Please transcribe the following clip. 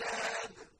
العباد